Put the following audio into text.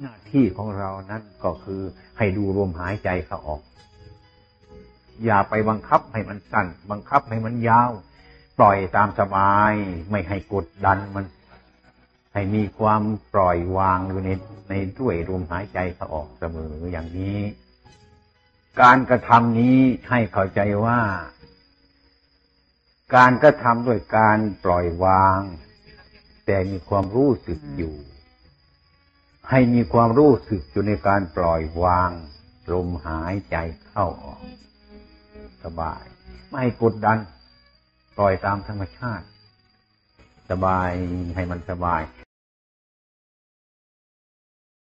หน้าที่ของเรานั้นก็คือให้ดูลมหายใจเข้าออก อย่าไปบังคับให้มันสั้น บังคับให้มันยาว ปล่อยตามสบาย ไม่ให้กดดันมัน ให้มีความปล่อยวางอยู่ในในด้วยลมหายใจเข้าออกเสมออย่างนี้ การกระทำนี้ให้เข้าใจว่า การกระทำด้วยการปล่อยวาง แต่มีความรู้สึกอยู่ ให้มีความรู้สึกอยู่ในการปล่อยวางลมหายใจเข้าออก สบาย ไม่กดดัน ปล่อยตามธรรมชาติ สบายให้มันสบาย